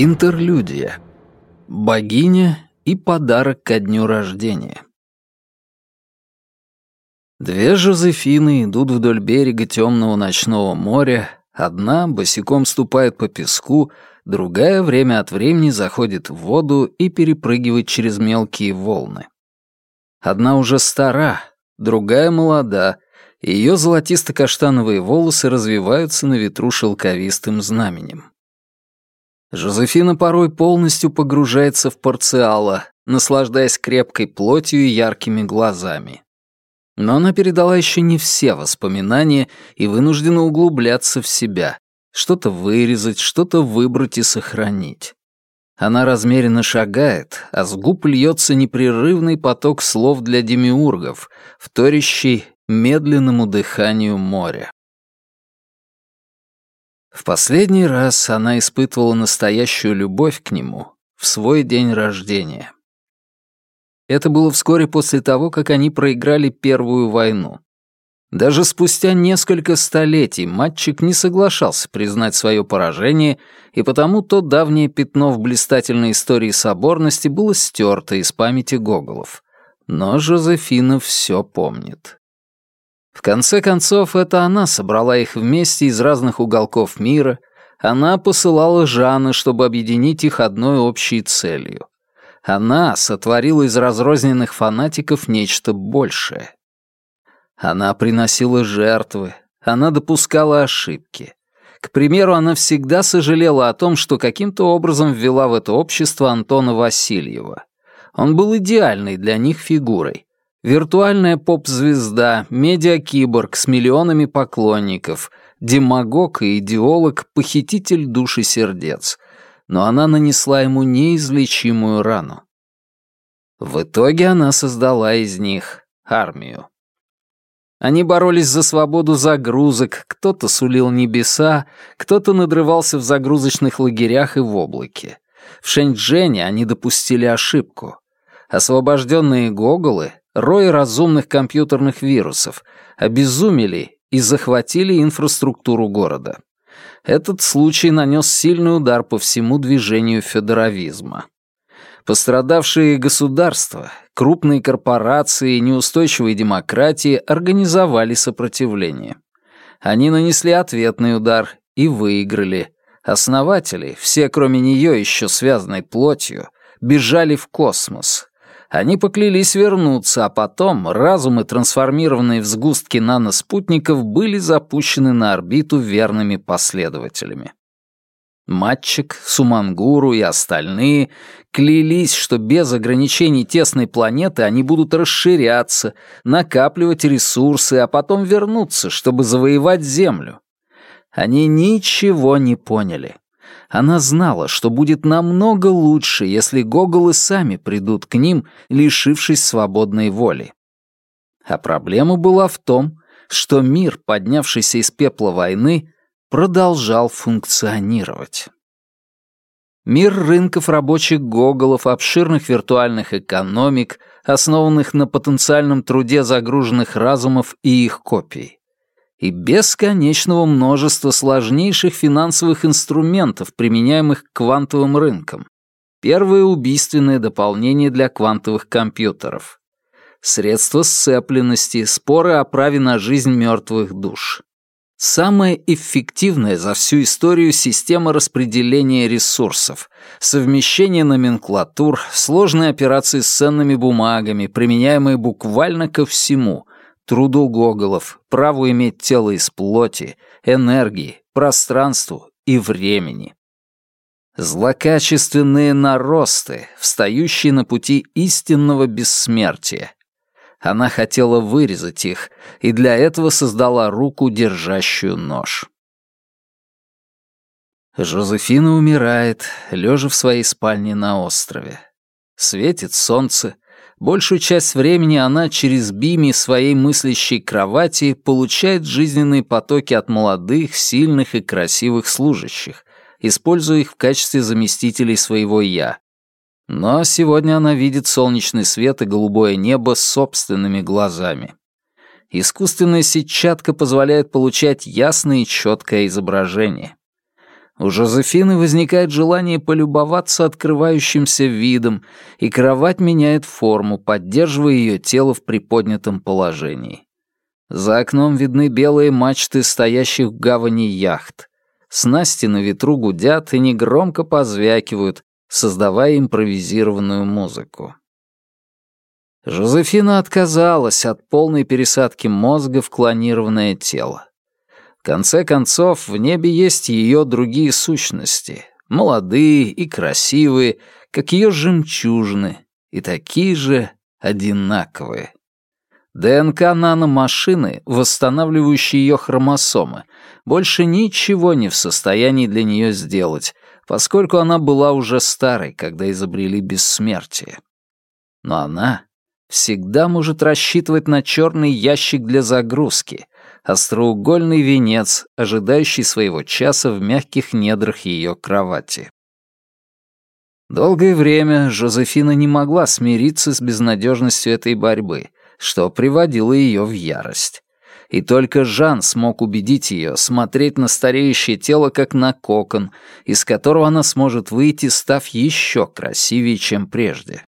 Интерлюдия. Богиня и подарок ко дню рождения. Две Жозефины идут вдоль берега темного ночного моря. Одна босиком ступает по песку, другая время от времени заходит в воду и перепрыгивает через мелкие волны. Одна уже стара, другая молода, и ее золотисто-каштановые волосы развиваются на ветру шелковистым знаменем. Жозефина порой полностью погружается в порциала, наслаждаясь крепкой плотью и яркими глазами. Но она передала еще не все воспоминания и вынуждена углубляться в себя, что-то вырезать, что-то выбрать и сохранить. Она размеренно шагает, а с губ льется непрерывный поток слов для демиургов, вторящий медленному дыханию моря. В последний раз она испытывала настоящую любовь к нему в свой день рождения. Это было вскоре после того, как они проиграли Первую войну. Даже спустя несколько столетий мальчик не соглашался признать свое поражение, и потому то давнее пятно в блистательной истории соборности было стерто из памяти Гоголов. Но Жозефина все помнит. В конце концов, это она собрала их вместе из разных уголков мира, она посылала Жанны, чтобы объединить их одной общей целью. Она сотворила из разрозненных фанатиков нечто большее. Она приносила жертвы, она допускала ошибки. К примеру, она всегда сожалела о том, что каким-то образом ввела в это общество Антона Васильева. Он был идеальной для них фигурой. Виртуальная поп-звезда, медиакиборг с миллионами поклонников, демагог и идеолог, похититель душ и сердец. Но она нанесла ему неизлечимую рану. В итоге она создала из них армию. Они боролись за свободу загрузок, кто-то сулил небеса, кто-то надрывался в загрузочных лагерях и в облаке. В Шэньчжэне они допустили ошибку. Освобожденные гоголы рой разумных компьютерных вирусов, обезумели и захватили инфраструктуру города. Этот случай нанес сильный удар по всему движению федерализма. Пострадавшие государства, крупные корпорации и неустойчивые демократии организовали сопротивление. Они нанесли ответный удар и выиграли. Основатели, все кроме нее еще связанной плотью, бежали в космос, они поклялись вернуться, а потом разумы, трансформированные в сгустки наноспутников, были запущены на орбиту верными последователями. Матчик, Сумангуру и остальные клялись, что без ограничений тесной планеты они будут расширяться, накапливать ресурсы, а потом вернуться, чтобы завоевать Землю. Они ничего не поняли. Она знала, что будет намного лучше, если гоголы сами придут к ним, лишившись свободной воли. А проблема была в том, что мир, поднявшийся из пепла войны, продолжал функционировать. Мир рынков рабочих гоголов, обширных виртуальных экономик, основанных на потенциальном труде загруженных разумов и их копий и бесконечного множества сложнейших финансовых инструментов, применяемых к квантовым рынкам. Первое убийственное дополнение для квантовых компьютеров. Средства сцепленности, споры о праве на жизнь мертвых душ. Самая эффективная за всю историю система распределения ресурсов, совмещение номенклатур, сложные операции с ценными бумагами, применяемые буквально ко всему, труду гоголов, праву иметь тело из плоти, энергии, пространству и времени. Злокачественные наросты, встающие на пути истинного бессмертия. Она хотела вырезать их, и для этого создала руку, держащую нож. Жозефина умирает, лежа в своей спальне на острове. Светит солнце, Большую часть времени она через бими своей мыслящей кровати получает жизненные потоки от молодых, сильных и красивых служащих, используя их в качестве заместителей своего «я». Но сегодня она видит солнечный свет и голубое небо собственными глазами. Искусственная сетчатка позволяет получать ясное и четкое изображение. У Жозефины возникает желание полюбоваться открывающимся видом, и кровать меняет форму, поддерживая ее тело в приподнятом положении. За окном видны белые мачты стоящих в гавани яхт. Снасти на ветру гудят и негромко позвякивают, создавая импровизированную музыку. Жозефина отказалась от полной пересадки мозга в клонированное тело. В конце концов, в небе есть ее другие сущности, молодые и красивые, как ее жемчужины, и такие же одинаковые. ДНК наномашины, восстанавливающие ее хромосомы, больше ничего не в состоянии для нее сделать, поскольку она была уже старой, когда изобрели бессмертие. Но она всегда может рассчитывать на черный ящик для загрузки, остроугольный венец, ожидающий своего часа в мягких недрах ее кровати. Долгое время Жозефина не могла смириться с безнадежностью этой борьбы, что приводило ее в ярость. И только Жан смог убедить ее смотреть на стареющее тело как на кокон, из которого она сможет выйти, став еще красивее, чем прежде.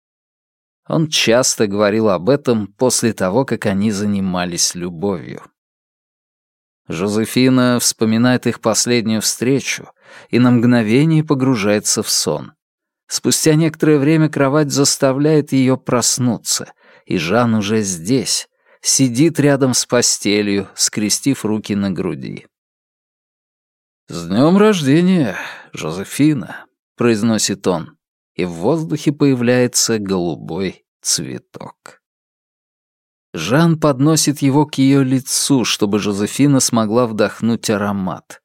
Он часто говорил об этом после того, как они занимались любовью. Жозефина вспоминает их последнюю встречу и на мгновение погружается в сон. Спустя некоторое время кровать заставляет ее проснуться, и Жан уже здесь, сидит рядом с постелью, скрестив руки на груди. «С днем рождения, Жозефина», — произносит он, и в воздухе появляется голубой цветок. Жан подносит его к ее лицу, чтобы Жозефина смогла вдохнуть аромат.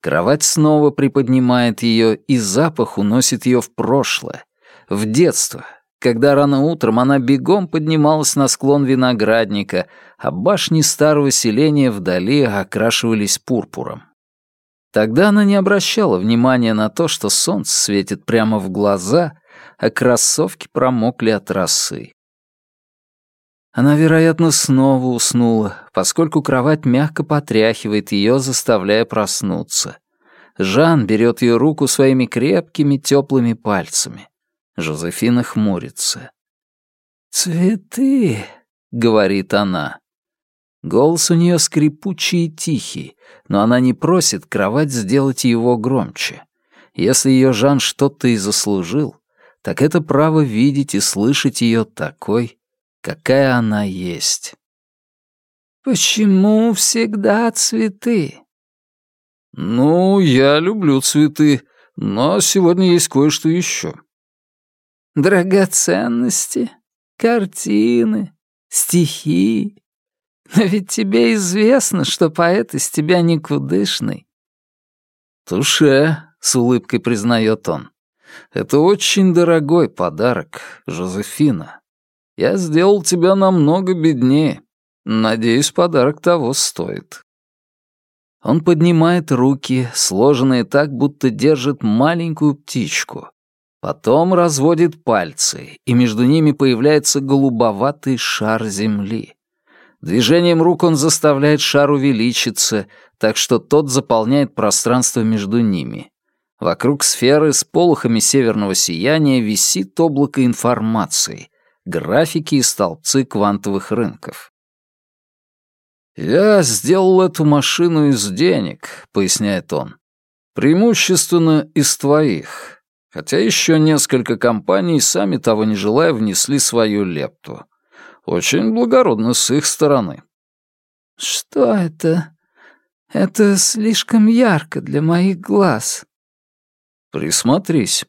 Кровать снова приподнимает ее, и запах уносит ее в прошлое, в детство, когда рано утром она бегом поднималась на склон виноградника, а башни старого селения вдали окрашивались пурпуром. Тогда она не обращала внимания на то, что солнце светит прямо в глаза, а кроссовки промокли от росы. Она, вероятно, снова уснула, поскольку кровать мягко потряхивает ее, заставляя проснуться. Жан берет ее руку своими крепкими теплыми пальцами. Жозефина хмурится. «Цветы», — говорит она. Голос у нее скрипучий и тихий, но она не просит кровать сделать его громче. Если ее Жан что-то и заслужил, так это право видеть и слышать ее такой, какая она есть. «Почему всегда цветы?» «Ну, я люблю цветы, но сегодня есть кое-что еще». «Драгоценности, картины, стихи. Но ведь тебе известно, что поэт из тебя никудышный». «Туше», — с улыбкой признает он. «Это очень дорогой подарок, Жозефина. Я сделал тебя намного беднее. Надеюсь, подарок того стоит». Он поднимает руки, сложенные так, будто держит маленькую птичку. Потом разводит пальцы, и между ними появляется голубоватый шар земли. Движением рук он заставляет шар увеличиться, так что тот заполняет пространство между ними. Вокруг сферы с полухами северного сияния висит облако информации, графики и столбцы квантовых рынков. «Я сделал эту машину из денег», — поясняет он. «Преимущественно из твоих, хотя еще несколько компаний, сами того не желая, внесли свою лепту. Очень благородно с их стороны». «Что это? Это слишком ярко для моих глаз». «Присмотрись».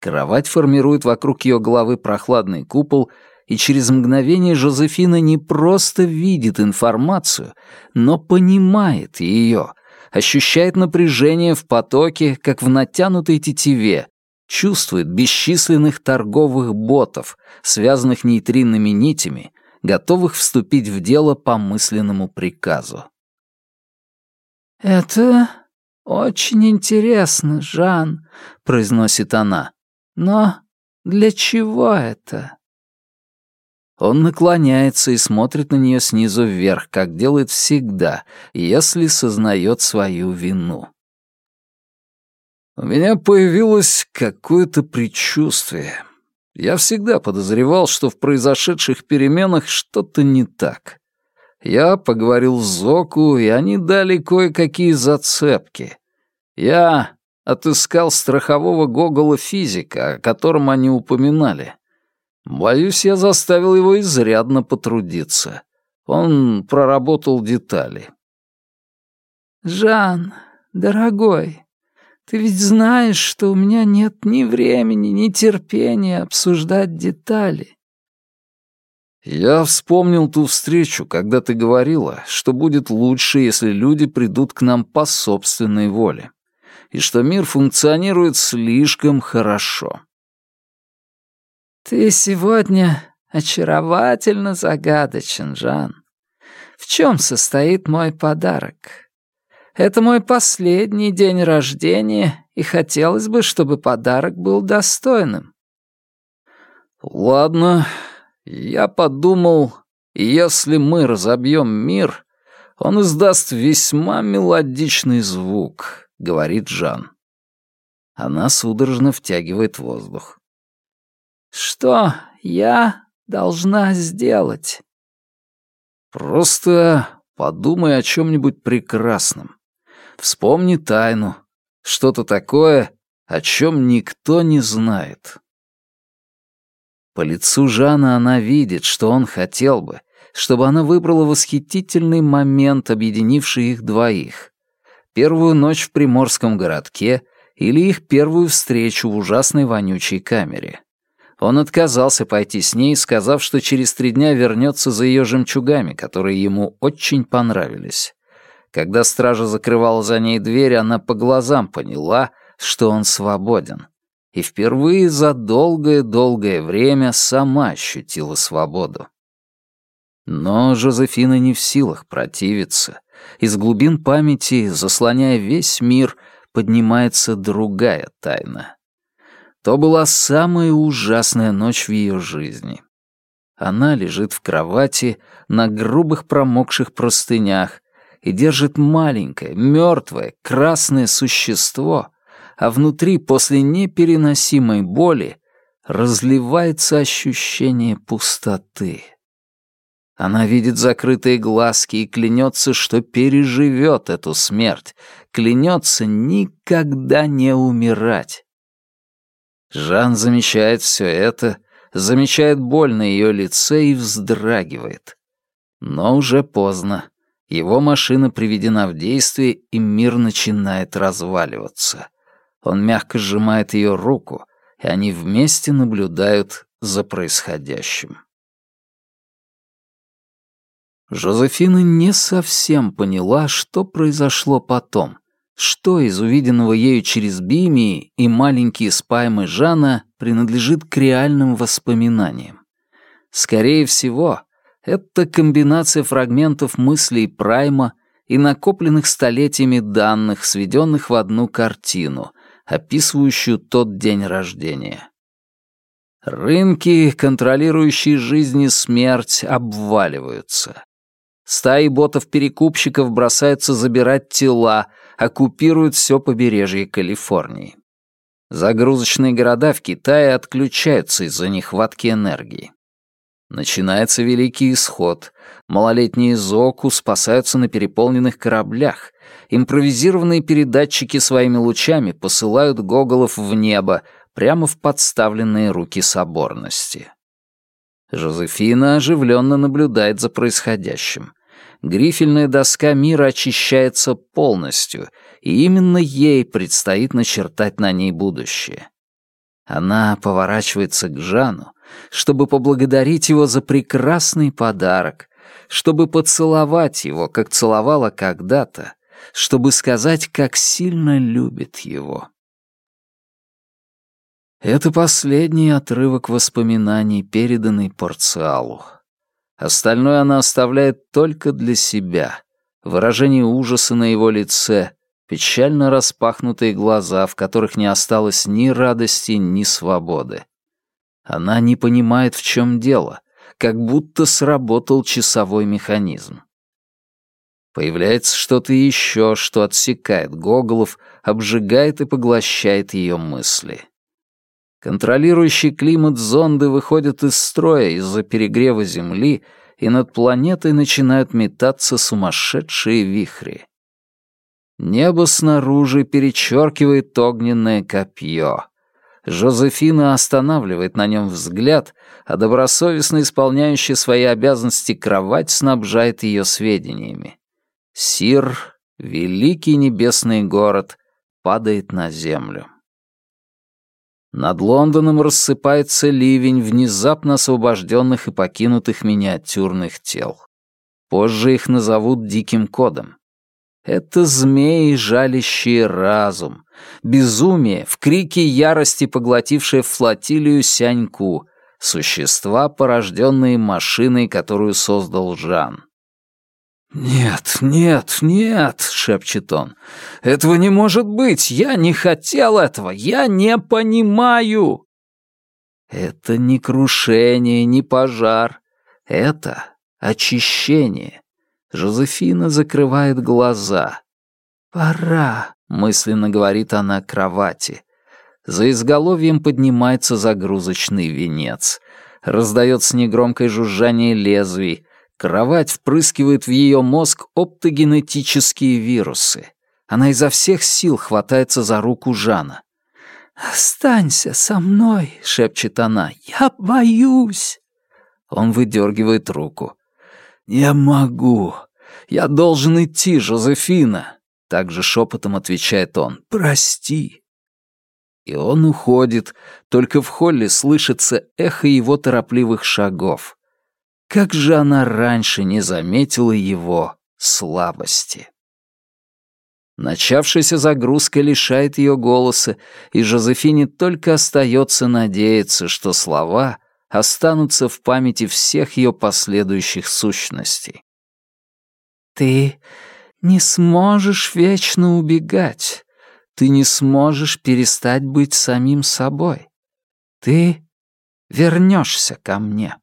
Кровать формирует вокруг ее головы прохладный купол, и через мгновение Жозефина не просто видит информацию, но понимает ее, ощущает напряжение в потоке, как в натянутой тетиве, чувствует бесчисленных торговых ботов, связанных нейтринными нитями, готовых вступить в дело по мысленному приказу. «Это очень интересно, Жан», — произносит она. Но для чего это? Он наклоняется и смотрит на нее снизу вверх, как делает всегда, если сознает свою вину. У меня появилось какое-то предчувствие. Я всегда подозревал, что в произошедших переменах что-то не так. Я поговорил с Зоку, и они дали кое-какие зацепки. Я отыскал страхового гогола физика, о котором они упоминали. Боюсь, я заставил его изрядно потрудиться. Он проработал детали. «Жан, дорогой, ты ведь знаешь, что у меня нет ни времени, ни терпения обсуждать детали. Я вспомнил ту встречу, когда ты говорила, что будет лучше, если люди придут к нам по собственной воле, и что мир функционирует слишком хорошо. Ты сегодня очаровательно загадочен, Жан. В чем состоит мой подарок? Это мой последний день рождения, и хотелось бы, чтобы подарок был достойным. Ладно, я подумал, если мы разобьем мир, он издаст весьма мелодичный звук, говорит Жан. Она судорожно втягивает воздух. Что я должна сделать? Просто подумай о чем-нибудь прекрасном. Вспомни тайну. Что-то такое, о чем никто не знает. По лицу Жана она видит, что он хотел бы, чтобы она выбрала восхитительный момент, объединивший их двоих. Первую ночь в приморском городке или их первую встречу в ужасной вонючей камере. Он отказался пойти с ней, сказав, что через три дня вернется за ее жемчугами, которые ему очень понравились. Когда стража закрывала за ней дверь, она по глазам поняла, что он свободен. И впервые за долгое-долгое время сама ощутила свободу. Но Жозефина не в силах противиться. Из глубин памяти, заслоняя весь мир, поднимается другая тайна. То была самая ужасная ночь в ее жизни. Она лежит в кровати на грубых промокших простынях, и держит маленькое, мертвое, красное существо, а внутри после непереносимой боли разливается ощущение пустоты. Она видит закрытые глазки и клянется, что переживет эту смерть, клянется никогда не умирать. Жан замечает все это, замечает боль на ее лице и вздрагивает. Но уже поздно. Его машина приведена в действие, и мир начинает разваливаться. Он мягко сжимает ее руку, и они вместе наблюдают за происходящим. Жозефина не совсем поняла, что произошло потом, что из увиденного ею через Бимии и маленькие спаймы Жана принадлежит к реальным воспоминаниям. Скорее всего, это комбинация фрагментов мыслей Прайма и накопленных столетиями данных, сведенных в одну картину, описывающую тот день рождения. Рынки, контролирующие жизнь и смерть, обваливаются. Стаи ботов-перекупщиков бросаются забирать тела, оккупируют все побережье Калифорнии. Загрузочные города в Китае отключаются из-за нехватки энергии. Начинается Великий Исход. Малолетние Зоку спасаются на переполненных кораблях. Импровизированные передатчики своими лучами посылают гоголов в небо, прямо в подставленные руки соборности. Жозефина оживленно наблюдает за происходящим. Грифельная доска мира очищается полностью, и именно ей предстоит начертать на ней будущее. Она поворачивается к Жану, чтобы поблагодарить его за прекрасный подарок, чтобы поцеловать его, как целовала когда-то, чтобы сказать, как сильно любит его. Это последний отрывок воспоминаний, переданный Порциалу. Остальное она оставляет только для себя. Выражение ужаса на его лице, печально распахнутые глаза, в которых не осталось ни радости, ни свободы. Она не понимает, в чем дело, как будто сработал часовой механизм. Появляется что-то еще, что отсекает Гоголов, обжигает и поглощает ее мысли. Контролирующий климат зонды выходят из строя из-за перегрева Земли, и над планетой начинают метаться сумасшедшие вихри. Небо снаружи перечеркивает огненное копье. Жозефина останавливает на нем взгляд, а добросовестно исполняющая свои обязанности кровать снабжает ее сведениями. Сир, великий небесный город, падает на землю. Над Лондоном рассыпается ливень внезапно освобожденных и покинутых миниатюрных тел. Позже их назовут диким кодом. Это змеи, жалящие разум. Безумие, в крике ярости поглотившее флотилию Сяньку. Существа, порожденные машиной, которую создал Жан. «Нет, нет, нет», — шепчет он. «Этого не может быть! Я не хотел этого! Я не понимаю!» Это не крушение, не пожар. Это очищение. Жозефина закрывает глаза. «Пора», — мысленно говорит она кровати. За изголовьем поднимается загрузочный венец. Раздается негромкое жужжание лезвий. Кровать впрыскивает в ее мозг оптогенетические вирусы. Она изо всех сил хватается за руку Жана. «Останься со мной», — шепчет она. «Я боюсь». Он выдергивает руку. «Не могу. Я должен идти, Жозефина!» Также шепотом отвечает он. «Прости!» И он уходит, только в холле слышится эхо его торопливых шагов. Как же она раньше не заметила его слабости? Начавшаяся загрузка лишает ее голоса, и Жозефине только остается надеяться, что слова останутся в памяти всех ее последующих сущностей. «Ты не сможешь вечно убегать. Ты не сможешь перестать быть самим собой. Ты вернешься ко мне».